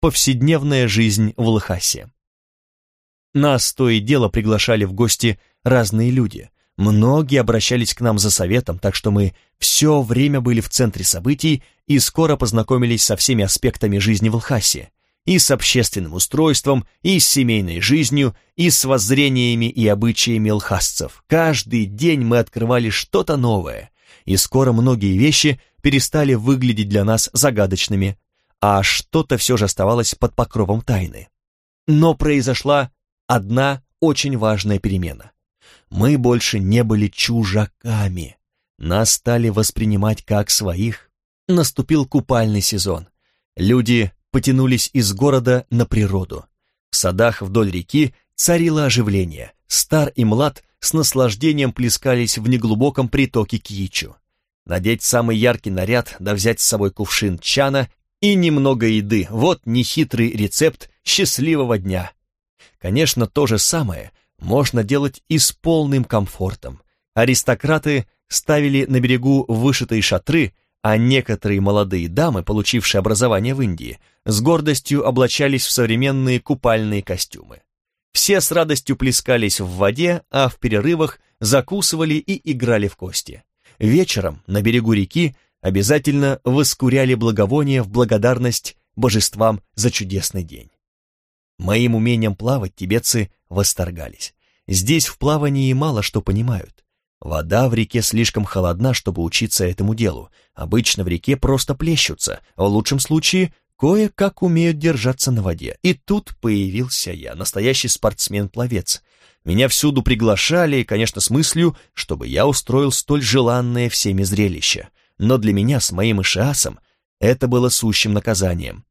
повседневная жизнь в Лхасе. Нас то и дело приглашали в гости разные люди. Многие обращались к нам за советом, так что мы все время были в центре событий и скоро познакомились со всеми аспектами жизни в Лхасе, и с общественным устройством, и с семейной жизнью, и с воззрениями и обычаями лхасцев. Каждый день мы открывали что-то новое, и скоро многие вещи перестали выглядеть для нас загадочными, а что-то все же оставалось под покровом тайны. Но произошла одна очень важная перемена. Мы больше не были чужаками. Нас стали воспринимать как своих. Наступил купальный сезон. Люди потянулись из города на природу. В садах вдоль реки царило оживление. Стар и млад с наслаждением плескались в неглубоком притоке Кьичу. Надеть самый яркий наряд, да взять с собой кувшин чана и немного еды. Вот нехитрый рецепт счастливого дня. Конечно, то же самое можно делать и с полным комфортом. Аристократы ставили на берегу вышитые шатры, а некоторые молодые дамы, получившие образование в Индии, с гордостью облачались в современные купальные костюмы. Все с радостью плескались в воде, а в перерывах закусывали и играли в кости. Вечером на берегу реки обязательно воскуряли благовония в благодарность божествам за чудесный день. Моим умением плавать тибетцы восторгались. Здесь в плавании мало что понимают. Вода в реке слишком холодна, чтобы учиться этому делу. Обычно в реке просто плещутся, в лучшем случае кое-как умеют держаться на воде. И тут появился я, настоящий спортсмен-пловец. Меня всюду приглашали, конечно, с мыслью, чтобы я устроил столь желанное всеми зрелище. Но для меня с моим ишиасом это было сущим наказанием.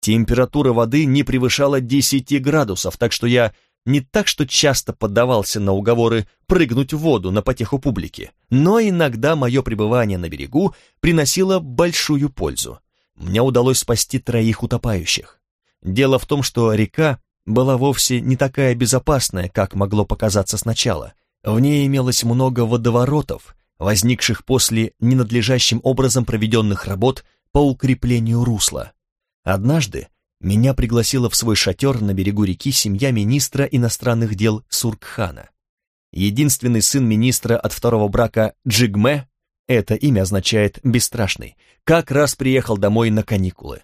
Температура воды не превышала 10 градусов, так что я не так что часто поддавался на уговоры прыгнуть в воду на потеху публики, но иногда мое пребывание на берегу приносило большую пользу. Мне удалось спасти троих утопающих. Дело в том, что река была вовсе не такая безопасная, как могло показаться сначала. В ней имелось много водоворотов, возникших после ненадлежащим образом проведенных работ по укреплению русла. Однажды меня пригласила в свой шатер на берегу реки семья министра иностранных дел Суркхана. Единственный сын министра от второго брака Джигме, это имя означает «бесстрашный», как раз приехал домой на каникулы.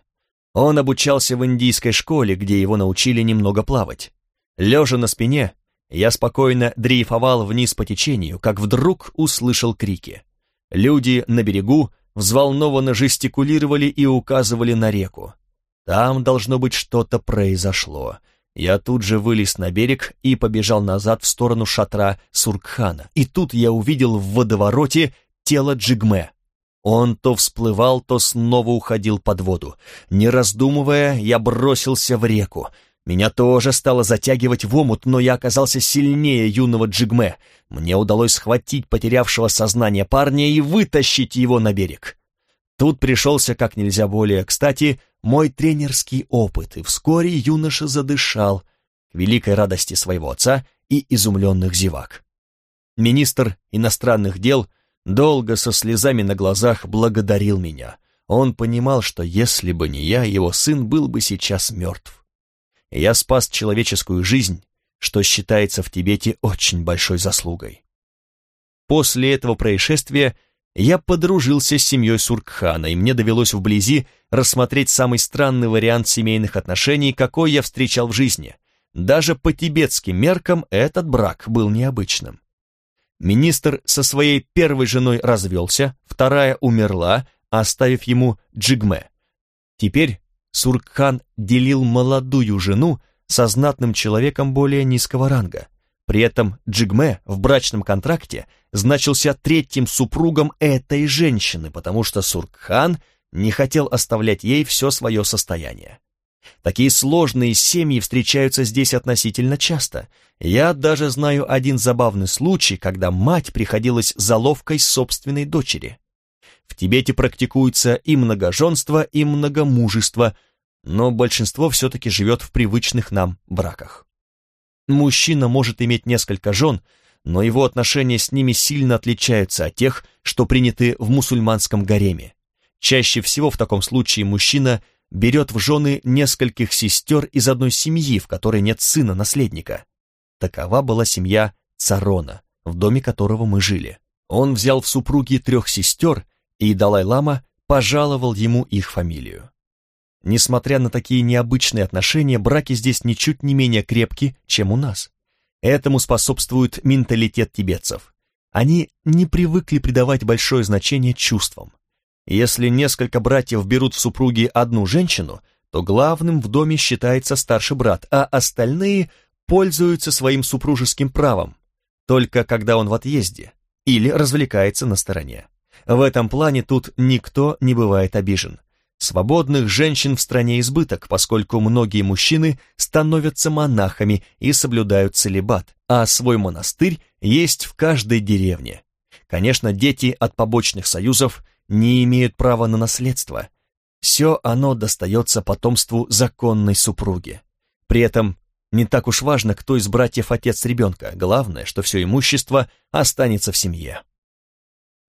Он обучался в индийской школе, где его научили немного плавать. Лежа на спине, я спокойно дрейфовал вниз по течению, как вдруг услышал крики. Люди на берегу взволнованно жестикулировали и указывали на реку. Там, должно быть, что-то произошло. Я тут же вылез на берег и побежал назад в сторону шатра Суркхана. И тут я увидел в водовороте тело Джигме. Он то всплывал, то снова уходил под воду. Не раздумывая, я бросился в реку. Меня тоже стало затягивать в омут, но я оказался сильнее юного Джигме. Мне удалось схватить потерявшего сознание парня и вытащить его на берег. Тут пришелся как нельзя более кстати мой тренерский опыт, и вскоре юноша задышал к великой радости своего отца и изумленных зевак. Министр иностранных дел долго со слезами на глазах благодарил меня. Он понимал, что если бы не я, его сын был бы сейчас мертв. Я спас человеческую жизнь, что считается в Тибете очень большой заслугой. После этого происшествия я подружился с семьей Суркхана, и мне довелось вблизи рассмотреть самый странный вариант семейных отношений, какой я встречал в жизни. Даже по тибетским меркам этот брак был необычным. Министр со своей первой женой развелся, вторая умерла, оставив ему Джигме. Теперь Суркхан делил молодую жену со знатным человеком более низкого ранга. При этом Джигме в брачном контракте значился третьим супругом этой женщины, потому что Суркхан не хотел оставлять ей все свое состояние. Такие сложные семьи встречаются здесь относительно часто. Я даже знаю один забавный случай, когда мать приходилась заловкой собственной дочери. В Тибете практикуется и многоженство, и многомужество, но большинство все-таки живет в привычных нам браках. Мужчина может иметь несколько жен, но его отношения с ними сильно отличаются от тех, что приняты в мусульманском гареме. Чаще всего в таком случае мужчина берет в жены нескольких сестер из одной семьи, в которой нет сына-наследника. Такова была семья Царона, в доме которого мы жили. Он взял в супруги трех сестер, и Далай-лама пожаловал ему их фамилию. Несмотря на такие необычные отношения, браки здесь ничуть не менее крепки, чем у нас. Этому способствует менталитет тибетцев. Они не привыкли придавать большое значение чувствам. Если несколько братьев берут в супруги одну женщину, то главным в доме считается старший брат, а остальные пользуются своим супружеским правом, только когда он в отъезде или развлекается на стороне. В этом плане тут никто не бывает обижен. Свободных женщин в стране избыток, поскольку многие мужчины становятся монахами и соблюдают целебат, а свой монастырь есть в каждой деревне. Конечно, дети от побочных союзов не имеют права на наследство. Все оно достается потомству законной супруги. При этом не так уж важно, кто из братьев отец ребенка, главное, что все имущество останется в семье.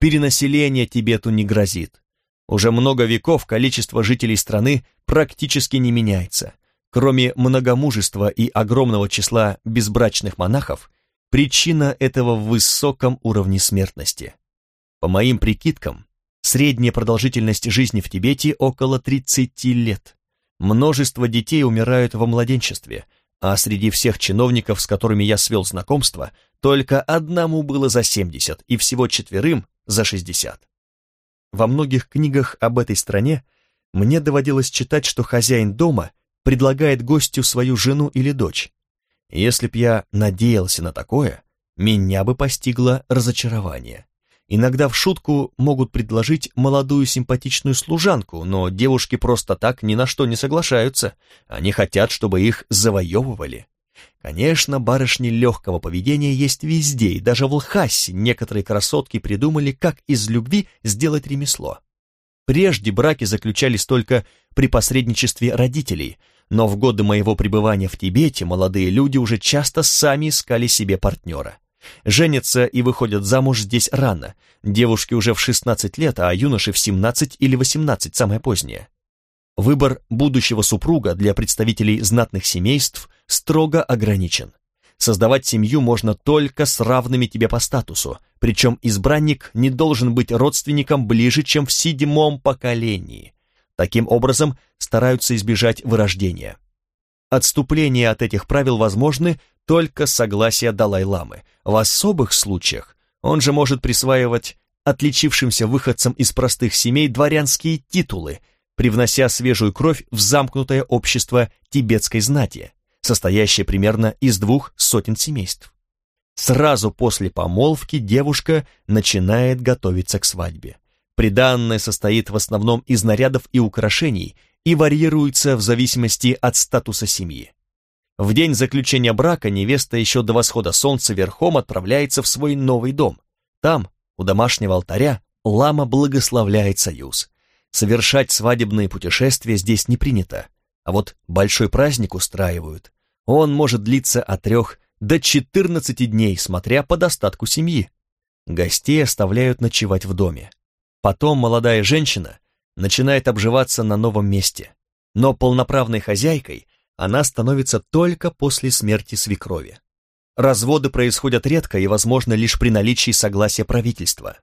Перенаселение Тибету не грозит. Уже много веков количество жителей страны практически не меняется. Кроме многомужества и огромного числа безбрачных монахов, причина этого в высоком уровне смертности. По моим прикидкам, средняя продолжительность жизни в Тибете около 30 лет. Множество детей умирают во младенчестве, а среди всех чиновников, с которыми я свел знакомство, только одному было за 70 и всего четверым за 60. Во многих книгах об этой стране мне доводилось читать, что хозяин дома предлагает гостю свою жену или дочь. Если б я надеялся на такое, меня бы постигло разочарование. Иногда в шутку могут предложить молодую симпатичную служанку, но девушки просто так ни на что не соглашаются. Они хотят, чтобы их завоевывали. Конечно, барышни легкого поведения есть везде, и даже в Лхасе некоторые красотки придумали, как из любви сделать ремесло. Прежде браки заключались только при посредничестве родителей, но в годы моего пребывания в Тибете молодые люди уже часто сами искали себе партнера. Женятся и выходят замуж здесь рано, девушки уже в 16 лет, а юноши в 17 или 18, самое позднее. Выбор будущего супруга для представителей знатных семейств строго ограничен. Создавать семью можно только с равными тебе по статусу, причем избранник не должен быть родственником ближе, чем в седьмом поколении. Таким образом, стараются избежать вырождения. Отступления от этих правил возможны только с согласия Далай-ламы. В особых случаях он же может присваивать отличившимся выходцам из простых семей дворянские титулы, привнося свежую кровь в замкнутое общество тибетской знати, состоящее примерно из двух сотен семейств. Сразу после помолвки девушка начинает готовиться к свадьбе. Приданное состоит в основном из нарядов и украшений и варьируется в зависимости от статуса семьи. В день заключения брака невеста еще до восхода солнца верхом отправляется в свой новый дом. Там, у домашнего алтаря, лама благословляет союз. Совершать свадебные путешествия здесь не принято, а вот большой праздник устраивают. Он может длиться от трех до четырнадцати дней, смотря по достатку семьи. Гостей оставляют ночевать в доме. Потом молодая женщина начинает обживаться на новом месте, но полноправной хозяйкой она становится только после смерти свекрови. Разводы происходят редко и, возможно, лишь при наличии согласия правительства.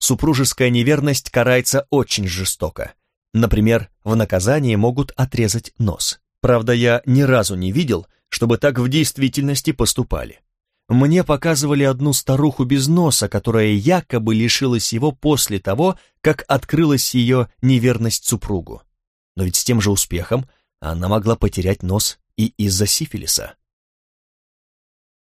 Супружеская неверность карается очень жестоко. Например, в наказание могут отрезать нос. Правда, я ни разу не видел, чтобы так в действительности поступали. Мне показывали одну старуху без носа, которая якобы лишилась его после того, как открылась ее неверность супругу. Но ведь с тем же успехом она могла потерять нос и из-за сифилиса.